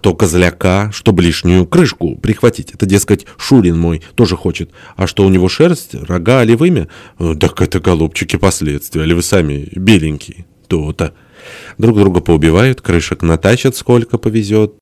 кто козляка, чтобы лишнюю крышку прихватить. Это, дескать, Шурин мой тоже хочет. А что у него шерсть, рога или вымя? Э, так это, голубчики, последствия. Или вы сами беленькие? То-то. Друг друга поубивают, крышек натащат сколько повезет.